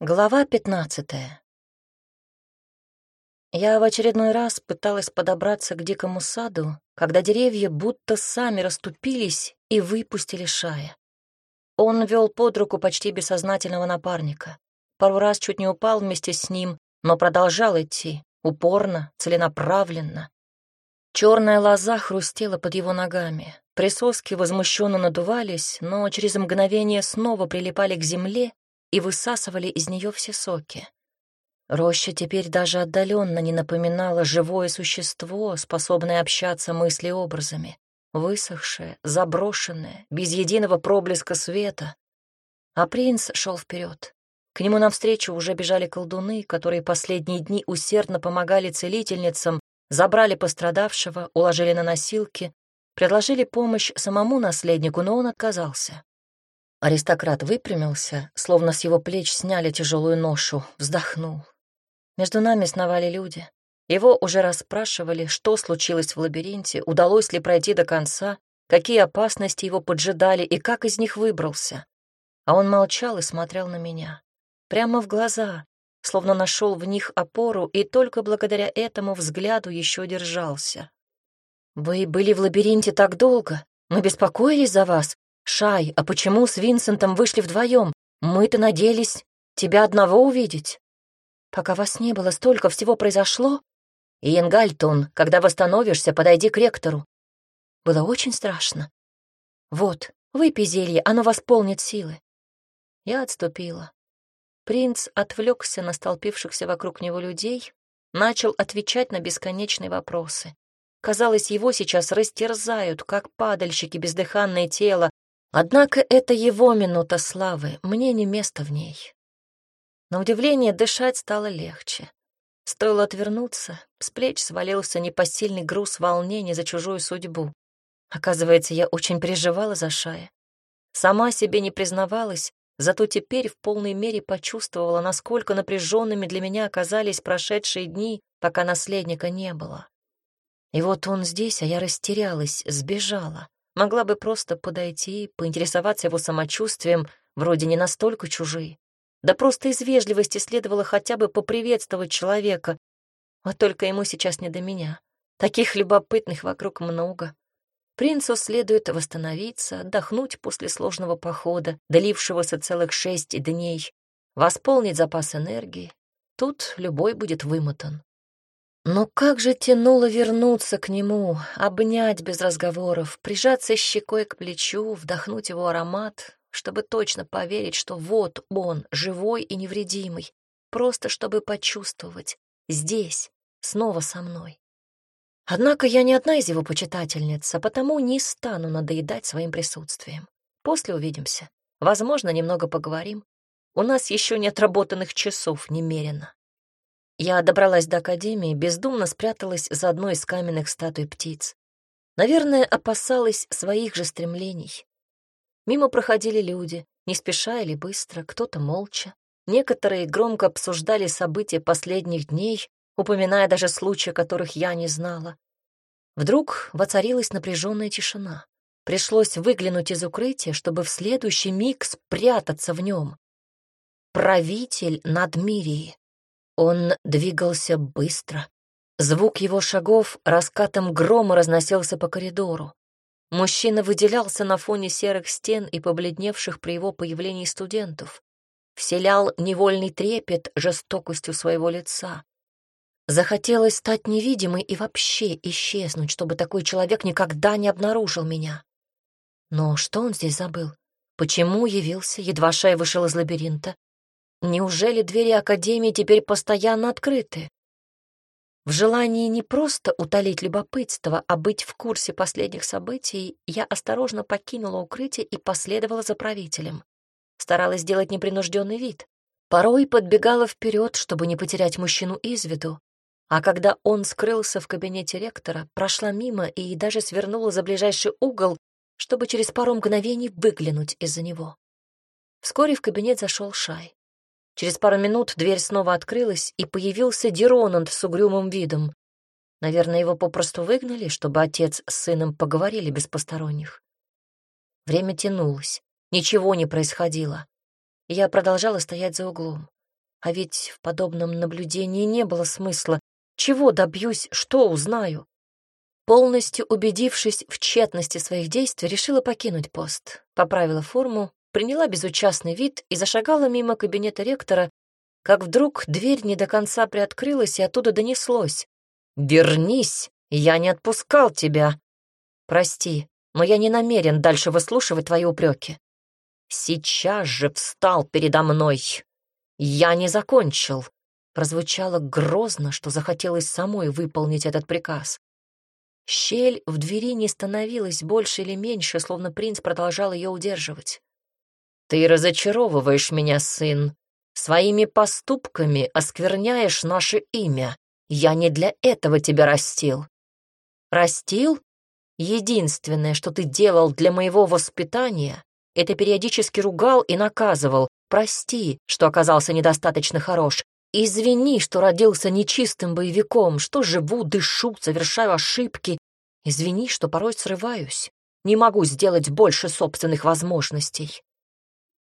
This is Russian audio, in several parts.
Глава пятнадцатая. Я в очередной раз пыталась подобраться к дикому саду, когда деревья будто сами расступились и выпустили шая. Он вел под руку почти бессознательного напарника. Пару раз чуть не упал вместе с ним, но продолжал идти, упорно, целенаправленно. Черная лоза хрустела под его ногами. Присоски возмущенно надувались, но через мгновение снова прилипали к земле и высасывали из нее все соки. Роща теперь даже отдаленно не напоминала живое существо, способное общаться мыслеобразами, высохшее, заброшенное, без единого проблеска света. А принц шел вперед. К нему навстречу уже бежали колдуны, которые последние дни усердно помогали целительницам, забрали пострадавшего, уложили на носилки, предложили помощь самому наследнику, но он отказался. Аристократ выпрямился, словно с его плеч сняли тяжелую ношу, вздохнул. Между нами сновали люди. Его уже расспрашивали, что случилось в лабиринте, удалось ли пройти до конца, какие опасности его поджидали и как из них выбрался. А он молчал и смотрел на меня. Прямо в глаза, словно нашел в них опору и только благодаря этому взгляду еще держался. «Вы были в лабиринте так долго. Мы беспокоились за вас, «Шай, а почему с Винсентом вышли вдвоем? Мы-то надеялись тебя одного увидеть. Пока вас не было, столько всего произошло. И Ингальтон, когда восстановишься, подойди к ректору. Было очень страшно. Вот, выпей зелье, оно восполнит силы. Я отступила. Принц отвлекся на столпившихся вокруг него людей, начал отвечать на бесконечные вопросы. Казалось, его сейчас растерзают, как падальщики бездыханное тело, Однако это его минута славы, мне не место в ней. На удивление дышать стало легче. Стоило отвернуться, с плеч свалился непосильный груз волнений за чужую судьбу. Оказывается, я очень переживала за Шая. Сама себе не признавалась, зато теперь в полной мере почувствовала, насколько напряженными для меня оказались прошедшие дни, пока наследника не было. И вот он здесь, а я растерялась, сбежала. Могла бы просто подойти, поинтересоваться его самочувствием, вроде не настолько чужие. Да просто из вежливости следовало хотя бы поприветствовать человека. Вот только ему сейчас не до меня. Таких любопытных вокруг много. Принцу следует восстановиться, отдохнуть после сложного похода, долившегося целых шесть дней, восполнить запас энергии. Тут любой будет вымотан. Но как же тянуло вернуться к нему, обнять без разговоров, прижаться щекой к плечу, вдохнуть его аромат, чтобы точно поверить, что вот он, живой и невредимый, просто чтобы почувствовать, здесь, снова со мной. Однако я не одна из его почитательниц, а потому не стану надоедать своим присутствием. После увидимся. Возможно, немного поговорим. У нас еще не отработанных часов немерено. Я добралась до академии, бездумно спряталась за одной из каменных статуй птиц. Наверное, опасалась своих же стремлений. Мимо проходили люди, не спеша или быстро, кто-то молча. Некоторые громко обсуждали события последних дней, упоминая даже случаи, которых я не знала. Вдруг воцарилась напряженная тишина. Пришлось выглянуть из укрытия, чтобы в следующий миг спрятаться в нем. Правитель Надмирии. Он двигался быстро. Звук его шагов раскатом грома разносился по коридору. Мужчина выделялся на фоне серых стен и побледневших при его появлении студентов. Вселял невольный трепет жестокостью своего лица. Захотелось стать невидимой и вообще исчезнуть, чтобы такой человек никогда не обнаружил меня. Но что он здесь забыл? Почему явился, едва Шай вышел из лабиринта? Неужели двери Академии теперь постоянно открыты? В желании не просто утолить любопытство, а быть в курсе последних событий, я осторожно покинула укрытие и последовала за правителем. Старалась сделать непринужденный вид. Порой подбегала вперед, чтобы не потерять мужчину из виду, а когда он скрылся в кабинете ректора, прошла мимо и даже свернула за ближайший угол, чтобы через пару мгновений выглянуть из-за него. Вскоре в кабинет зашел Шай. Через пару минут дверь снова открылась, и появился Диронанд с угрюмым видом. Наверное, его попросту выгнали, чтобы отец с сыном поговорили без посторонних. Время тянулось, ничего не происходило. Я продолжала стоять за углом. А ведь в подобном наблюдении не было смысла. Чего добьюсь, что узнаю? Полностью убедившись в тщетности своих действий, решила покинуть пост, поправила форму, приняла безучастный вид и зашагала мимо кабинета ректора, как вдруг дверь не до конца приоткрылась, и оттуда донеслось. «Вернись, я не отпускал тебя!» «Прости, но я не намерен дальше выслушивать твои упреки». «Сейчас же встал передо мной! Я не закончил!» Прозвучало грозно, что захотелось самой выполнить этот приказ. Щель в двери не становилась больше или меньше, словно принц продолжал ее удерживать. «Ты разочаровываешь меня, сын. Своими поступками оскверняешь наше имя. Я не для этого тебя растил». «Растил? Единственное, что ты делал для моего воспитания, это периодически ругал и наказывал. Прости, что оказался недостаточно хорош. Извини, что родился нечистым боевиком, что живу, дышу, совершаю ошибки. Извини, что порой срываюсь. Не могу сделать больше собственных возможностей.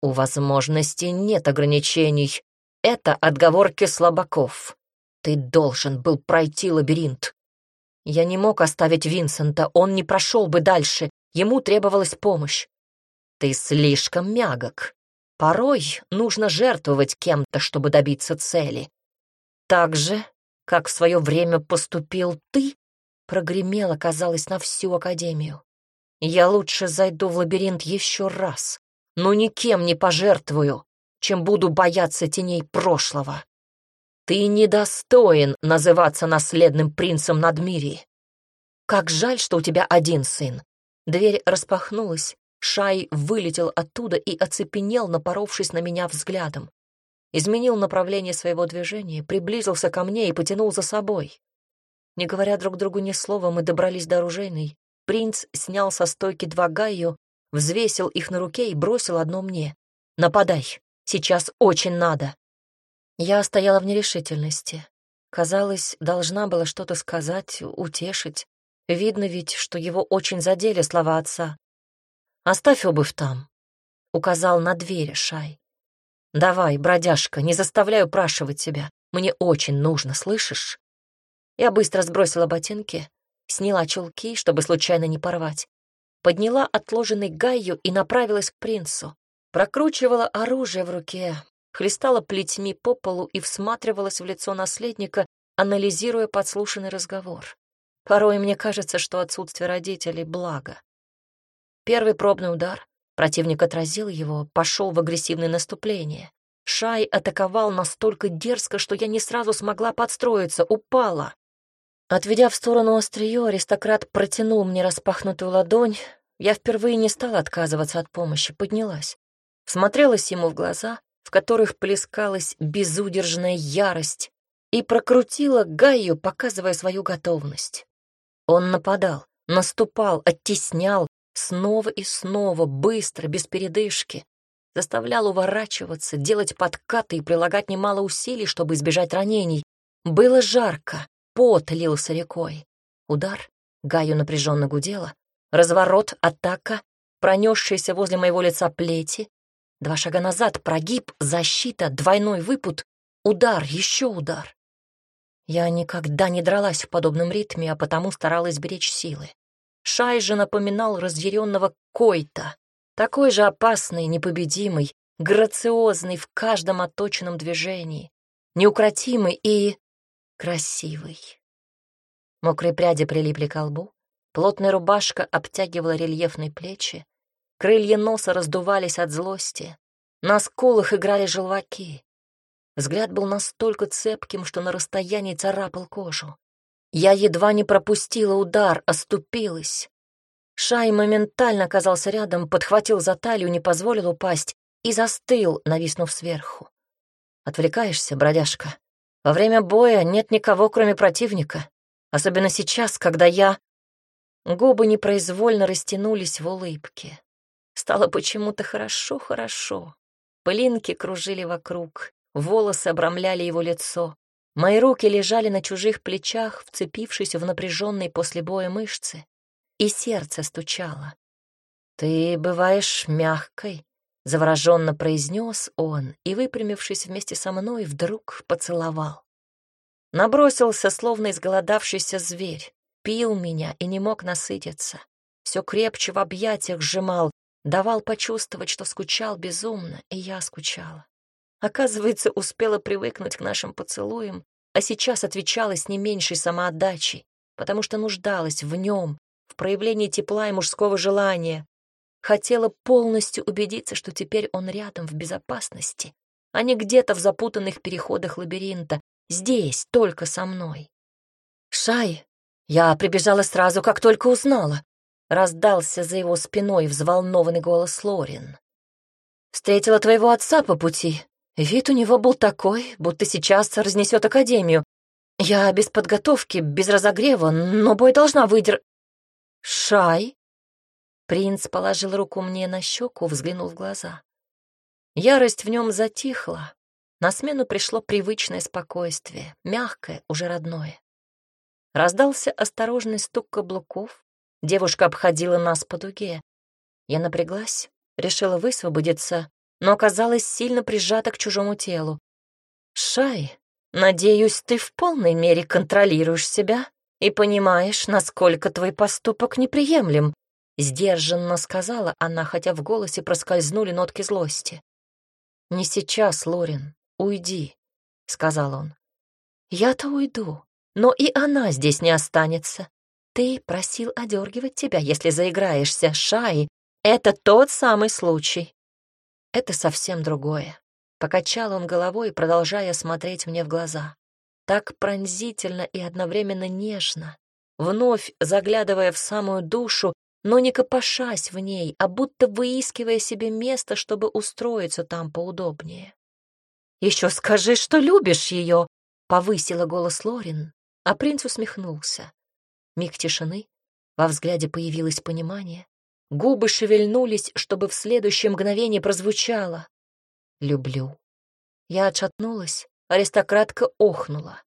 У возможностей нет ограничений. Это отговорки слабаков. Ты должен был пройти лабиринт. Я не мог оставить Винсента, он не прошел бы дальше, ему требовалась помощь. Ты слишком мягок. Порой нужно жертвовать кем-то, чтобы добиться цели. Так же, как в свое время поступил ты, прогремело, казалось, на всю Академию. Я лучше зайду в лабиринт еще раз, но никем не пожертвую, чем буду бояться теней прошлого. Ты недостоин называться наследным принцем Надмирии. Как жаль, что у тебя один сын. Дверь распахнулась, Шай вылетел оттуда и оцепенел, напоровшись на меня взглядом. Изменил направление своего движения, приблизился ко мне и потянул за собой. Не говоря друг другу ни слова, мы добрались до оружейной. Принц снял со стойки два гайю, взвесил их на руке и бросил одно мне. «Нападай! Сейчас очень надо!» Я стояла в нерешительности. Казалось, должна была что-то сказать, утешить. Видно ведь, что его очень задели слова отца. Оставь обувь там», — указал на дверь Шай. «Давай, бродяжка, не заставляю упрашивать тебя. Мне очень нужно, слышишь?» Я быстро сбросила ботинки, сняла чулки, чтобы случайно не порвать, подняла отложенный гайю и направилась к принцу. Прокручивала оружие в руке, хлестала плетьми по полу и всматривалась в лицо наследника, анализируя подслушанный разговор. Порой мне кажется, что отсутствие родителей — благо. Первый пробный удар. Противник отразил его, пошел в агрессивное наступление. Шай атаковал настолько дерзко, что я не сразу смогла подстроиться, упала. Отведя в сторону острие, аристократ протянул мне распахнутую ладонь. Я впервые не стала отказываться от помощи, поднялась. Всмотрелась ему в глаза, в которых плескалась безудержная ярость, и прокрутила Гаю, показывая свою готовность. Он нападал, наступал, оттеснял, Снова и снова, быстро, без передышки. Заставлял уворачиваться, делать подкаты и прилагать немало усилий, чтобы избежать ранений. Было жарко, пот лился рекой. Удар, Гаю напряженно гудела. Разворот, атака, пронесшиеся возле моего лица плети. Два шага назад, прогиб, защита, двойной выпут, удар, еще удар. Я никогда не дралась в подобном ритме, а потому старалась беречь силы. Шай же напоминал разъяренного койта, такой же опасный, непобедимый, грациозный в каждом отточенном движении, неукротимый и красивый. Мокрые пряди прилипли к лбу, плотная рубашка обтягивала рельефные плечи, крылья носа раздувались от злости, на скулах играли желваки. Взгляд был настолько цепким, что на расстоянии царапал кожу. Я едва не пропустила удар, оступилась. Шай моментально оказался рядом, подхватил за талию, не позволил упасть и застыл, нависнув сверху. Отвлекаешься, бродяжка. Во время боя нет никого, кроме противника. Особенно сейчас, когда я... Губы непроизвольно растянулись в улыбке. Стало почему-то хорошо-хорошо. Пылинки кружили вокруг, волосы обрамляли его лицо. Мои руки лежали на чужих плечах, вцепившись в напряженные после боя мышцы, и сердце стучало. «Ты бываешь мягкой», — завороженно произнес он и, выпрямившись вместе со мной, вдруг поцеловал. Набросился, словно изголодавшийся зверь, пил меня и не мог насытиться. Все крепче в объятиях сжимал, давал почувствовать, что скучал безумно, и я скучала. Оказывается, успела привыкнуть к нашим поцелуям, а сейчас отвечала с не меньшей самоотдачей, потому что нуждалась в нем, в проявлении тепла и мужского желания. Хотела полностью убедиться, что теперь он рядом в безопасности, а не где-то в запутанных переходах лабиринта, здесь, только со мной. «Шай, я прибежала сразу, как только узнала», — раздался за его спиной взволнованный голос Лорин. «Встретила твоего отца по пути. Вид у него был такой, будто сейчас разнесет академию. Я без подготовки, без разогрева, но бой должна выдер... Шай? Принц положил руку мне на щеку, взглянул в глаза. Ярость в нем затихла. На смену пришло привычное спокойствие, мягкое, уже родное. Раздался осторожный стук каблуков. Девушка обходила нас по дуге. Я напряглась, решила высвободиться, но оказалась сильно прижата к чужому телу. «Шай, надеюсь, ты в полной мере контролируешь себя и понимаешь, насколько твой поступок неприемлем», сдержанно сказала она, хотя в голосе проскользнули нотки злости. «Не сейчас, Лорин, уйди», — сказал он. «Я-то уйду, но и она здесь не останется. Ты просил одергивать тебя, если заиграешься, Шай. Это тот самый случай. Это совсем другое. Покачал он головой, продолжая смотреть мне в глаза. Так пронзительно и одновременно нежно, вновь заглядывая в самую душу, но не копошась в ней, а будто выискивая себе место, чтобы устроиться там поудобнее. «Еще скажи, что любишь ее!» — повысила голос Лорин, а принц усмехнулся. Миг тишины, во взгляде появилось понимание. Губы шевельнулись, чтобы в следующее мгновение прозвучало. «Люблю». Я отшатнулась, аристократка охнула.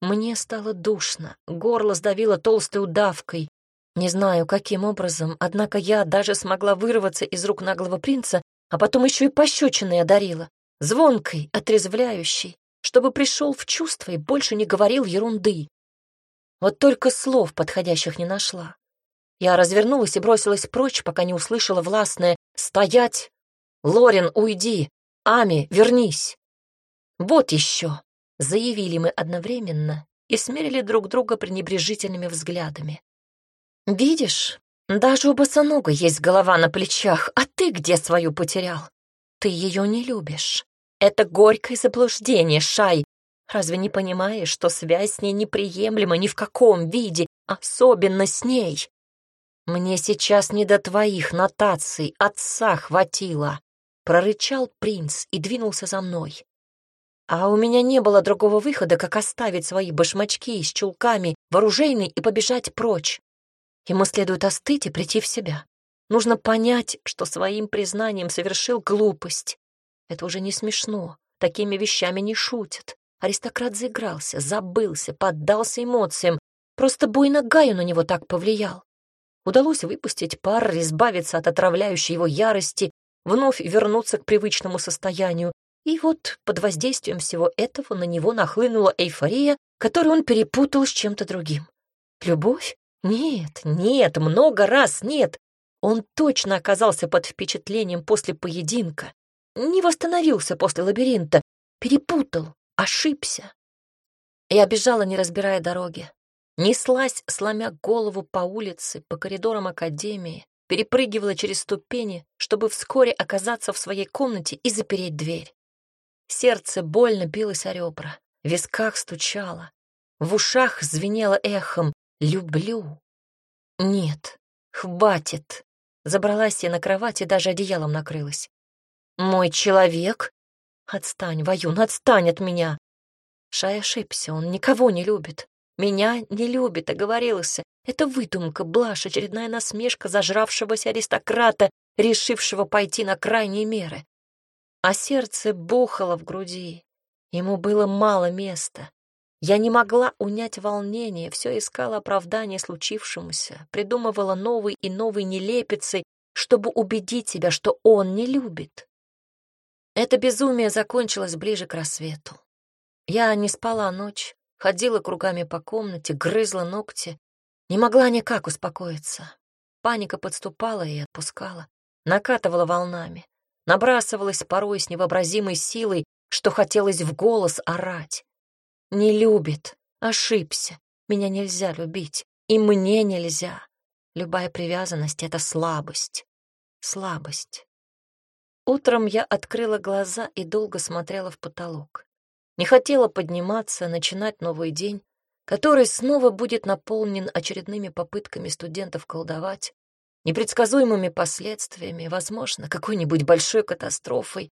Мне стало душно, горло сдавило толстой удавкой. Не знаю, каким образом, однако я даже смогла вырваться из рук наглого принца, а потом еще и пощечиной одарила, звонкой, отрезвляющей, чтобы пришел в чувство и больше не говорил ерунды. Вот только слов подходящих не нашла. Я развернулась и бросилась прочь, пока не услышала властное «Стоять! Лорин, уйди! Ами, вернись!» «Вот еще!» — заявили мы одновременно и смерили друг друга пренебрежительными взглядами. «Видишь, даже у босонога есть голова на плечах, а ты где свою потерял? Ты ее не любишь. Это горькое заблуждение, Шай. Разве не понимаешь, что связь с ней неприемлема ни в каком виде, особенно с ней? «Мне сейчас не до твоих нотаций, отца хватило!» — прорычал принц и двинулся за мной. А у меня не было другого выхода, как оставить свои башмачки с чулками вооружейный и побежать прочь. Ему следует остыть и прийти в себя. Нужно понять, что своим признанием совершил глупость. Это уже не смешно, такими вещами не шутят. Аристократ заигрался, забылся, поддался эмоциям. Просто бой на Гаю на него так повлиял. Удалось выпустить пар, избавиться от отравляющей его ярости, вновь вернуться к привычному состоянию. И вот под воздействием всего этого на него нахлынула эйфория, которую он перепутал с чем-то другим. Любовь? Нет, нет, много раз нет. Он точно оказался под впечатлением после поединка. Не восстановился после лабиринта, перепутал, ошибся. Я бежала, не разбирая дороги. Неслась, сломя голову по улице, по коридорам академии, перепрыгивала через ступени, чтобы вскоре оказаться в своей комнате и запереть дверь. Сердце больно билось о ребра, в висках стучало, в ушах звенело эхом «люблю». Нет, хватит. Забралась я на кровать и даже одеялом накрылась. «Мой человек?» «Отстань, Ваюн, отстань от меня!» Шай ошибся, он никого не любит. Меня не любит, оговорился. Это выдумка, блажь, очередная насмешка зажравшегося аристократа, решившего пойти на крайние меры. А сердце бухало в груди. Ему было мало места. Я не могла унять волнение, все искала оправдание случившемуся, придумывала новый и новый нелепицы, чтобы убедить себя, что он не любит, Это безумие закончилось ближе к рассвету. Я не спала ночь, ходила кругами по комнате, грызла ногти, не могла никак успокоиться. Паника подступала и отпускала, накатывала волнами, набрасывалась порой с невообразимой силой, что хотелось в голос орать. Не любит, ошибся, меня нельзя любить, и мне нельзя. Любая привязанность — это слабость. Слабость. Утром я открыла глаза и долго смотрела в потолок. Не хотела подниматься, начинать новый день, который снова будет наполнен очередными попытками студентов колдовать, непредсказуемыми последствиями, возможно, какой-нибудь большой катастрофой,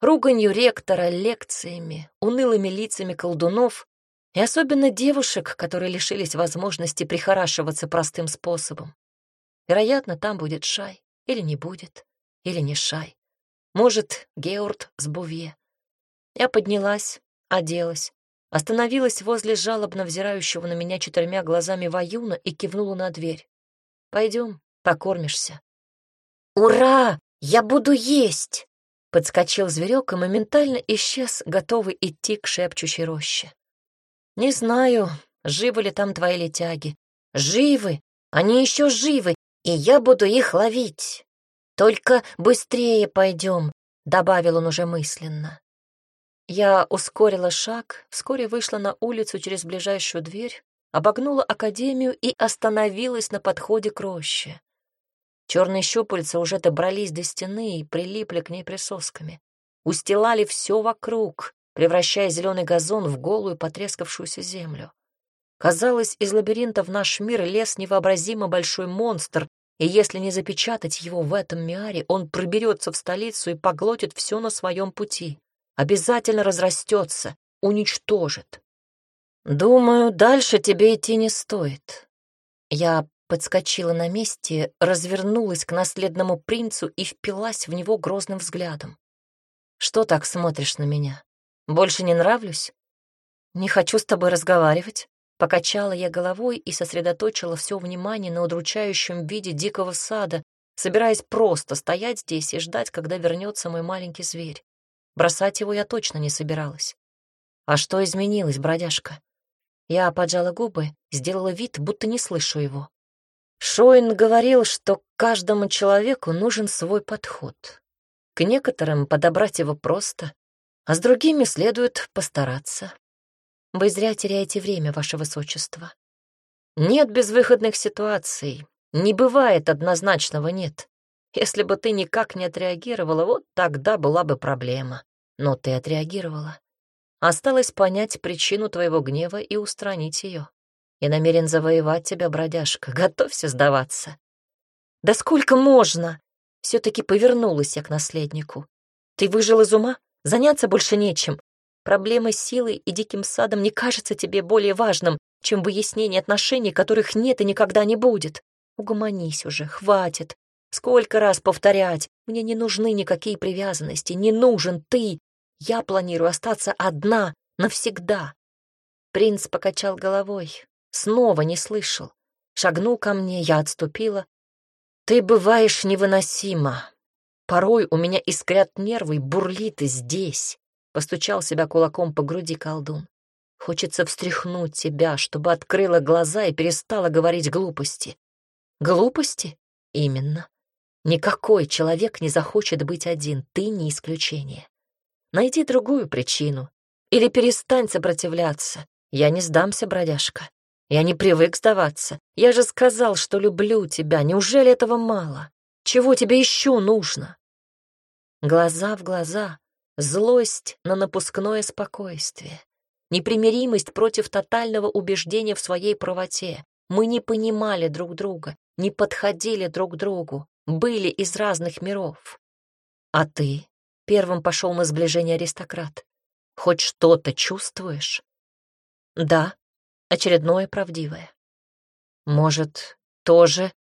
руганью ректора, лекциями, унылыми лицами колдунов и особенно девушек, которые лишились возможности прихорашиваться простым способом. Вероятно, там будет Шай, или не будет, или не Шай. Может, Георд с Бувье. Я поднялась, оделась, остановилась возле жалобно взирающего на меня четырьмя глазами Ваюна и кивнула на дверь. Пойдем, покормишься. «Ура! Я буду есть!» Подскочил зверек и моментально исчез, готовый идти к шепчущей роще. «Не знаю, живы ли там твои летяги. Живы! Они еще живы, и я буду их ловить!» «Только быстрее пойдем», — добавил он уже мысленно. Я ускорила шаг, вскоре вышла на улицу через ближайшую дверь, обогнула академию и остановилась на подходе к роще. Черные щупальца уже добрались до стены и прилипли к ней присосками. Устилали все вокруг, превращая зеленый газон в голую потрескавшуюся землю. Казалось, из лабиринта в наш мир лез невообразимо большой монстр, и если не запечатать его в этом миаре, он проберется в столицу и поглотит все на своем пути. Обязательно разрастется, уничтожит. Думаю, дальше тебе идти не стоит. Я подскочила на месте, развернулась к наследному принцу и впилась в него грозным взглядом. Что так смотришь на меня? Больше не нравлюсь? Не хочу с тобой разговаривать. Покачала я головой и сосредоточила все внимание на удручающем виде дикого сада, собираясь просто стоять здесь и ждать, когда вернется мой маленький зверь. Бросать его я точно не собиралась. А что изменилось, бродяжка? Я поджала губы, сделала вид, будто не слышу его. Шоин говорил, что каждому человеку нужен свой подход. К некоторым подобрать его просто, а с другими следует постараться. Вы зря теряете время, ваше высочество. Нет безвыходных ситуаций. Не бывает однозначного «нет». Если бы ты никак не отреагировала, вот тогда была бы проблема. Но ты отреагировала. Осталось понять причину твоего гнева и устранить ее. Я намерен завоевать тебя, бродяжка. Готовься сдаваться. Да сколько можно? Все-таки повернулась я к наследнику. Ты выжил из ума? Заняться больше нечем. Проблема с силой и диким садом не кажется тебе более важным, чем выяснение отношений, которых нет и никогда не будет. Угомонись уже, хватит. Сколько раз повторять? Мне не нужны никакие привязанности, не нужен ты. Я планирую остаться одна навсегда. Принц покачал головой, снова не слышал. Шагнул ко мне, я отступила. Ты бываешь невыносима. Порой у меня искрят нервы бурлит и здесь. Постучал себя кулаком по груди колдун. Хочется встряхнуть тебя, чтобы открыла глаза и перестала говорить глупости. Глупости? Именно. Никакой человек не захочет быть один, ты не исключение. Найди другую причину. Или перестань сопротивляться. Я не сдамся, бродяжка. Я не привык сдаваться. Я же сказал, что люблю тебя. Неужели этого мало? Чего тебе еще нужно? Глаза в глаза, Злость на напускное спокойствие. Непримиримость против тотального убеждения в своей правоте. Мы не понимали друг друга, не подходили друг другу, были из разных миров. А ты? Первым пошел на сближение аристократ. Хоть что-то чувствуешь? Да, очередное правдивое. Может, тоже?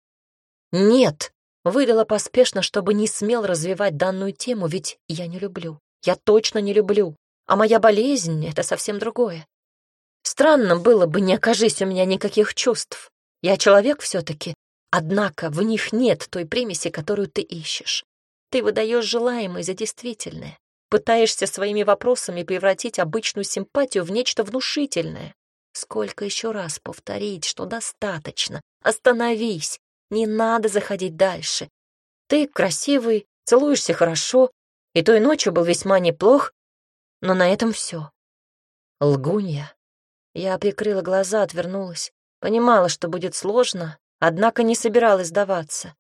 Нет, выдала поспешно, чтобы не смел развивать данную тему, ведь я не люблю я точно не люблю, а моя болезнь — это совсем другое. Странно было бы, не окажись у меня никаких чувств. Я человек все-таки, однако в них нет той примеси, которую ты ищешь. Ты выдаешь желаемое за действительное. Пытаешься своими вопросами превратить обычную симпатию в нечто внушительное. Сколько еще раз повторить, что достаточно? Остановись, не надо заходить дальше. Ты красивый, целуешься хорошо, и той ночью был весьма неплох, но на этом все. Лгунья. Я прикрыла глаза, отвернулась. Понимала, что будет сложно, однако не собиралась сдаваться.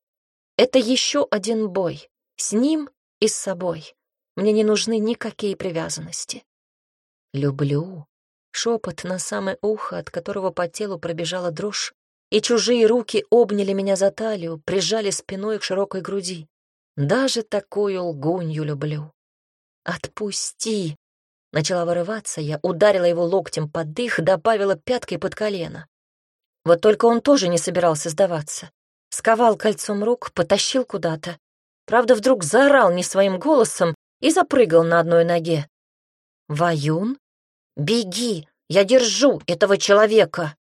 Это еще один бой. С ним и с собой. Мне не нужны никакие привязанности. Люблю. Шепот на самое ухо, от которого по телу пробежала дрожь, и чужие руки обняли меня за талию, прижали спиной к широкой груди. Даже такую лгунью люблю. «Отпусти!» Начала вырываться, я ударила его локтем под дых, добавила пяткой под колено. Вот только он тоже не собирался сдаваться. Сковал кольцом рук, потащил куда-то. Правда, вдруг заорал не своим голосом и запрыгал на одной ноге. «Ваюн? Беги! Я держу этого человека!»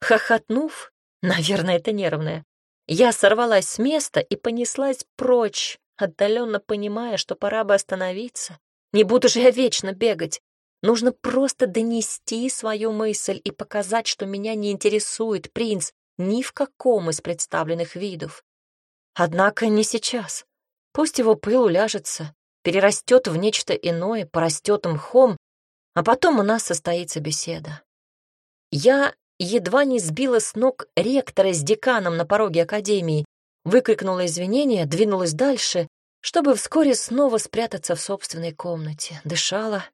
Хохотнув, наверное, это нервное, я сорвалась с места и понеслась прочь, отдаленно понимая, что пора бы остановиться. Не буду же я вечно бегать. Нужно просто донести свою мысль и показать, что меня не интересует принц ни в каком из представленных видов. Однако не сейчас. Пусть его пыл уляжется, перерастет в нечто иное, порастет мхом, а потом у нас состоится беседа. Я едва не сбила с ног ректора с деканом на пороге академии, выкрикнула извинения, двинулась дальше, чтобы вскоре снова спрятаться в собственной комнате. Дышала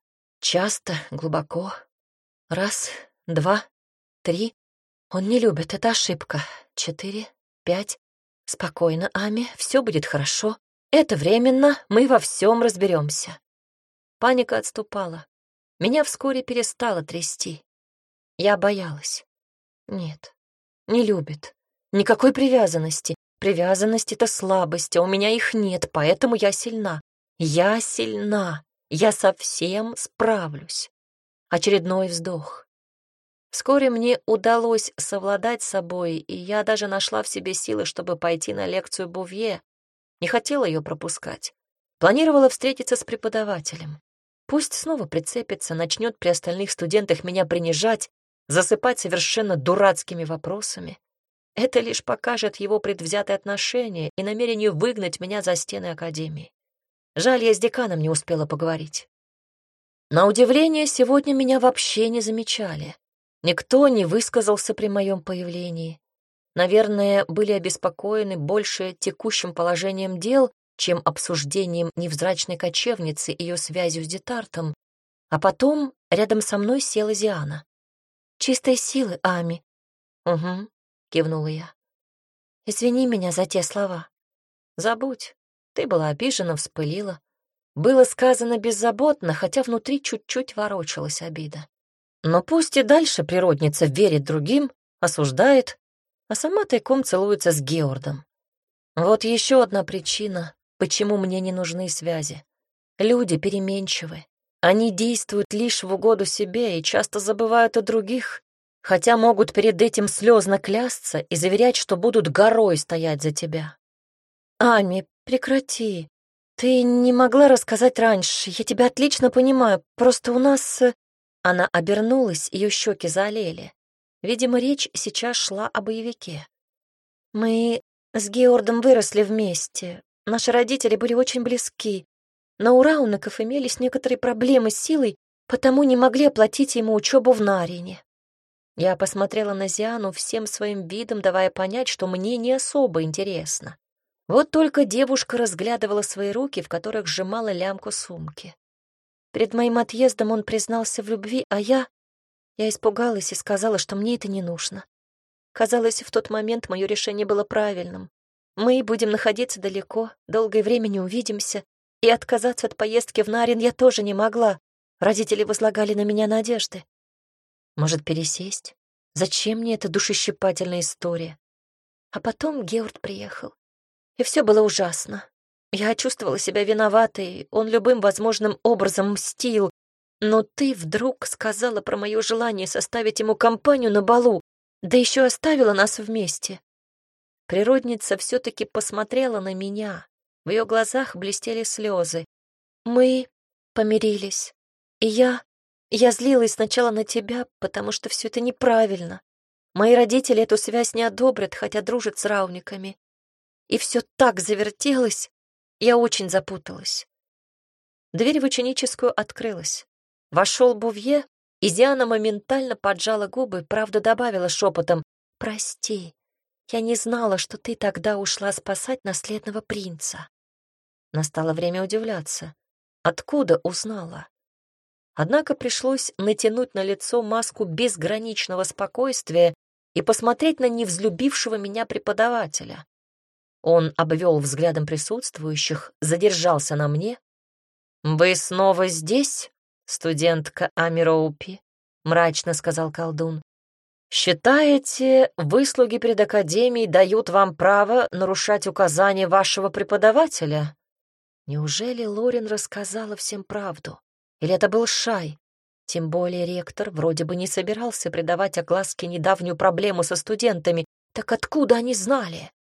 часто, глубоко. Раз, два, три. Он не любит, это ошибка. Четыре, пять. Спокойно, Ами, все будет хорошо. Это временно, мы во всем разберемся. Паника отступала. Меня вскоре перестало трясти. Я боялась. Нет, не любит. Никакой привязанности. Привязанность — это слабость, а у меня их нет, поэтому я сильна. Я сильна. Я совсем справлюсь. Очередной вздох. Вскоре мне удалось совладать с собой, и я даже нашла в себе силы, чтобы пойти на лекцию Бувье. Не хотела ее пропускать. Планировала встретиться с преподавателем. Пусть снова прицепится, начнет при остальных студентах меня принижать, засыпать совершенно дурацкими вопросами. Это лишь покажет его предвзятое отношение и намерение выгнать меня за стены Академии. Жаль, я с деканом не успела поговорить. На удивление, сегодня меня вообще не замечали. Никто не высказался при моем появлении. Наверное, были обеспокоены больше текущим положением дел, чем обсуждением невзрачной кочевницы и ее связью с Детартом. А потом рядом со мной села Зиана. Чистой силы, Ами. Угу, кивнула я. Извини меня за те слова. Забудь. Ты была обижена, вспылила. Было сказано беззаботно, хотя внутри чуть-чуть ворочалась обида. Но пусть и дальше природница верит другим, осуждает, а сама тайком целуется с Геордом. Вот еще одна причина, почему мне не нужны связи. Люди переменчивы. Они действуют лишь в угоду себе и часто забывают о других, хотя могут перед этим слезно клясться и заверять, что будут горой стоять за тебя. «Ами, прекрати. Ты не могла рассказать раньше. Я тебя отлично понимаю. Просто у нас...» э, Она обернулась, ее щеки залили. Видимо, речь сейчас шла о боевике. «Мы с Геордом выросли вместе. Наши родители были очень близки. Но у Раунаков имелись некоторые проблемы с силой, потому не могли оплатить ему учебу в Нарине. Я посмотрела на Зиану всем своим видом, давая понять, что мне не особо интересно. Вот только девушка разглядывала свои руки, в которых сжимала лямку сумки. Перед моим отъездом он признался в любви, а я... Я испугалась и сказала, что мне это не нужно. Казалось, в тот момент мое решение было правильным. Мы будем находиться далеко, долгое время не увидимся, и отказаться от поездки в Нарин я тоже не могла. Родители возлагали на меня надежды. Может, пересесть? Зачем мне эта душещипательная история? А потом Георг приехал. И все было ужасно. Я чувствовала себя виноватой, он любым возможным образом мстил. Но ты вдруг сказала про мое желание составить ему компанию на балу, да еще оставила нас вместе. Природница все-таки посмотрела на меня, в ее глазах блестели слезы. Мы помирились. И я... Я злилась сначала на тебя, потому что все это неправильно. Мои родители эту связь не одобрят, хотя дружат с рауниками. И все так завертелось, я очень запуталась. Дверь в ученическую открылась. Вошел Бувье, и Диана моментально поджала губы, правда добавила шепотом «Прости, я не знала, что ты тогда ушла спасать наследного принца». Настало время удивляться. Откуда узнала? Однако пришлось натянуть на лицо маску безграничного спокойствия и посмотреть на невзлюбившего меня преподавателя. Он обвел взглядом присутствующих, задержался на мне. «Вы снова здесь, студентка Амироупи?» — мрачно сказал колдун. «Считаете, выслуги перед Академией дают вам право нарушать указания вашего преподавателя?» Неужели Лорин рассказала всем правду? Или это был Шай? Тем более ректор вроде бы не собирался придавать огласке недавнюю проблему со студентами. Так откуда они знали?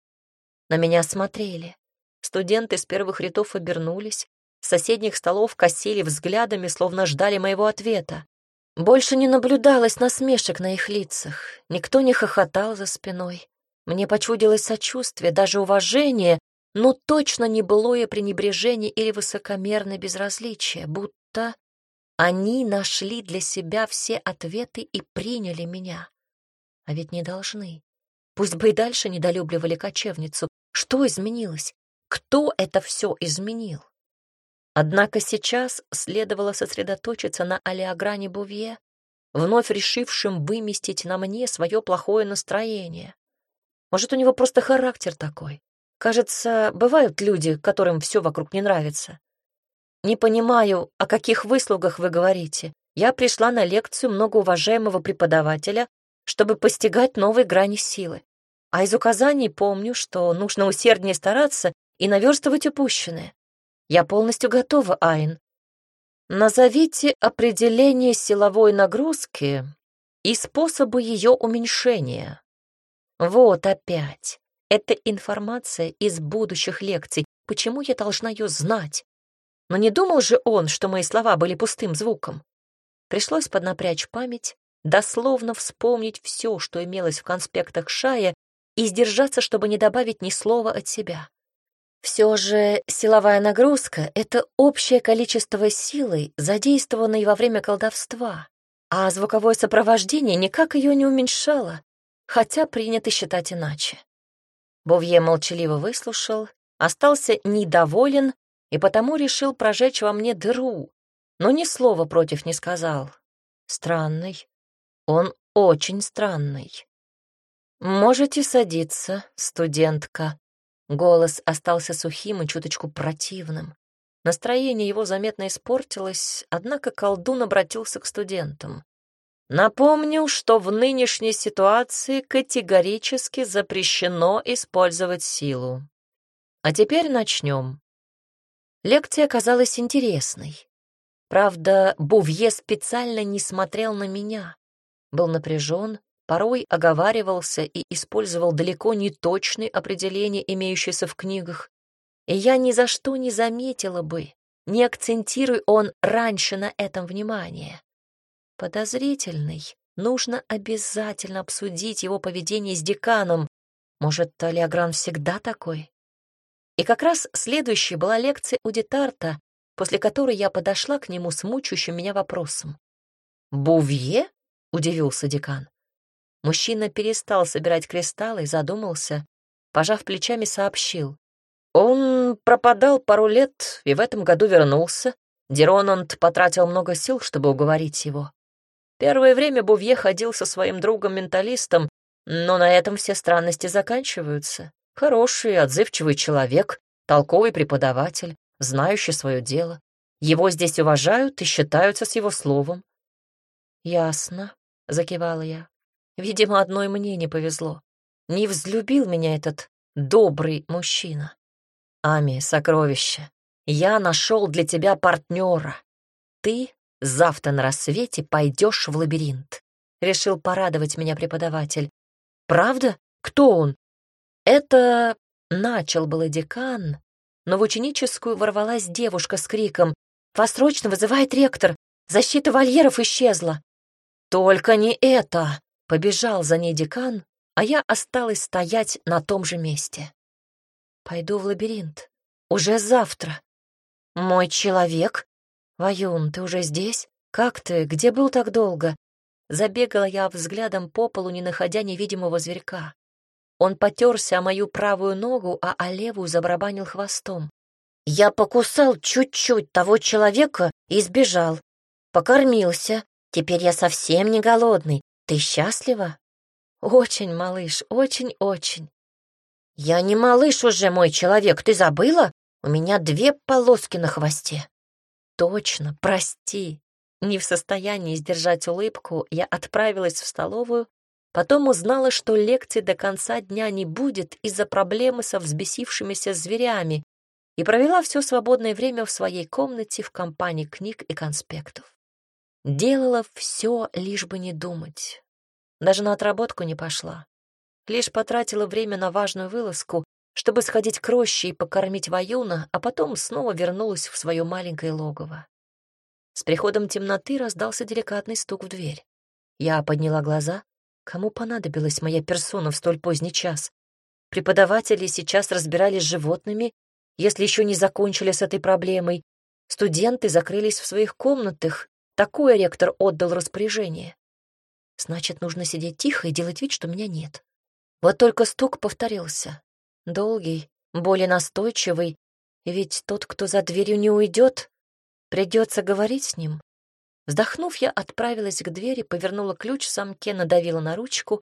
На меня смотрели. Студенты с первых рядов обернулись. С соседних столов косили взглядами, словно ждали моего ответа. Больше не наблюдалось насмешек на их лицах. Никто не хохотал за спиной. Мне почудилось сочувствие, даже уважение, но точно не былое пренебрежение или высокомерное безразличие, будто они нашли для себя все ответы и приняли меня. А ведь не должны. Пусть бы и дальше недолюбливали кочевницу. Что изменилось? Кто это все изменил? Однако сейчас следовало сосредоточиться на Алиагране Бувье, вновь решившим выместить на мне свое плохое настроение. Может, у него просто характер такой. Кажется, бывают люди, которым все вокруг не нравится. Не понимаю, о каких выслугах вы говорите. Я пришла на лекцию многоуважаемого преподавателя, чтобы постигать новые грани силы. А из указаний помню, что нужно усерднее стараться и наверстывать упущенное. Я полностью готова, Айн. Назовите определение силовой нагрузки и способы ее уменьшения. Вот опять. Это информация из будущих лекций. Почему я должна ее знать? Но не думал же он, что мои слова были пустым звуком. Пришлось поднапрячь память, дословно вспомнить все, что имелось в конспектах Шая, и сдержаться, чтобы не добавить ни слова от себя. Все же силовая нагрузка — это общее количество силы, задействованной во время колдовства, а звуковое сопровождение никак ее не уменьшало, хотя принято считать иначе. Бовье молчаливо выслушал, остался недоволен и потому решил прожечь во мне дыру, но ни слова против не сказал. Странный. Он очень странный. «Можете садиться, студентка». Голос остался сухим и чуточку противным. Настроение его заметно испортилось, однако колдун обратился к студентам. Напомню, что в нынешней ситуации категорически запрещено использовать силу. А теперь начнем. Лекция оказалась интересной. Правда, Бувье специально не смотрел на меня. Был напряжен, порой оговаривался и использовал далеко не точные определения, имеющиеся в книгах, и я ни за что не заметила бы, не акцентируй он раньше на этом внимание. Подозрительный. Нужно обязательно обсудить его поведение с деканом. Может, Талиагран всегда такой? И как раз следующей была лекция у Детарта, после которой я подошла к нему с мучающим меня вопросом. «Бувье?» — удивился декан. Мужчина перестал собирать кристаллы и задумался, пожав плечами, сообщил. Он пропадал пару лет и в этом году вернулся. Деронант потратил много сил, чтобы уговорить его. Первое время Бувье ходил со своим другом-менталистом, но на этом все странности заканчиваются. Хороший, отзывчивый человек, толковый преподаватель, знающий свое дело. Его здесь уважают и считаются с его словом. «Ясно», — закивала я. Видимо, одной мне не повезло. Не взлюбил меня этот добрый мужчина. Ами, сокровище, я нашел для тебя партнера. Ты завтра на рассвете пойдешь в лабиринт. Решил порадовать меня преподаватель. Правда? Кто он? Это начал было декан, но в ученическую ворвалась девушка с криком Вас срочно вызывает ректор. Защита вольеров исчезла». «Только не это!» — побежал за ней декан, а я осталась стоять на том же месте. «Пойду в лабиринт. Уже завтра». «Мой человек?» «Ваюн, ты уже здесь? Как ты? Где был так долго?» Забегала я взглядом по полу, не находя невидимого зверька. Он потерся о мою правую ногу, а о левую забарабанил хвостом. Я покусал чуть-чуть того человека и сбежал. Покормился. Теперь я совсем не голодный. Ты счастлива? Очень, малыш, очень-очень. Я не малыш уже, мой человек, ты забыла? У меня две полоски на хвосте. Точно, прости. Не в состоянии сдержать улыбку, я отправилась в столовую, потом узнала, что лекции до конца дня не будет из-за проблемы со взбесившимися зверями, и провела все свободное время в своей комнате в компании книг и конспектов. Делала все, лишь бы не думать. Даже на отработку не пошла. Лишь потратила время на важную вылазку, чтобы сходить к роще и покормить воюна, а потом снова вернулась в свое маленькое логово. С приходом темноты раздался деликатный стук в дверь. Я подняла глаза. Кому понадобилась моя персона в столь поздний час? Преподаватели сейчас разбирались с животными если еще не закончили с этой проблемой. Студенты закрылись в своих комнатах. Такое ректор отдал распоряжение. Значит, нужно сидеть тихо и делать вид, что меня нет. Вот только стук повторился. Долгий, более настойчивый. Ведь тот, кто за дверью не уйдет, придется говорить с ним. Вздохнув, я отправилась к двери, повернула ключ в замке, надавила на ручку.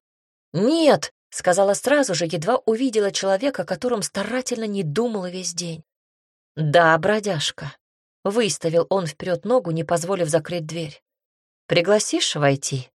«Нет!» Сказала сразу же, едва увидела человека, о котором старательно не думала весь день. «Да, бродяжка», — выставил он вперед ногу, не позволив закрыть дверь. «Пригласишь войти?»